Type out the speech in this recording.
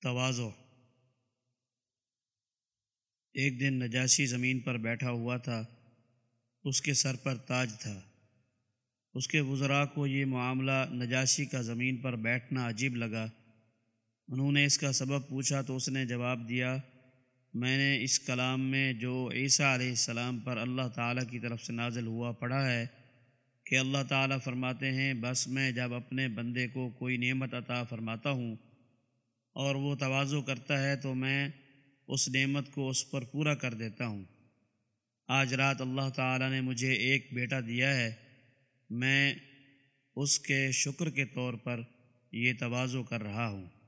توازو۔ ایک دن نجاشی زمین پر بیٹھا ہوا تھا۔ اس کے سر پر تاج تھا۔ اس کے وزراء کو یہ معاملہ نجاشی کا زمین پر بیٹھنا عجیب لگا۔ انہوں نے اس کا سبب پوچھا تو اس نے جواب دیا، میں نے اس کلام میں جو عیسیٰ علیہ السلام پر اللہ تعالیٰ کی طرف سے نازل ہوا پڑھا ہے کہ اللہ تعالیٰ فرماتے ہیں، بس میں جب اپنے بندے کو کوئی نعمت عطا فرماتا ہوں اور وہ توازو کرتا ہے تو میں اس نعمت کو اس پر پورا کر دیتا ہوں۔ آج رات اللہ تعالیٰ نے مجھے ایک بیٹا دیا ہے۔ میں اس کے شکر کے طور پر یہ توازو کر رہا ہوں۔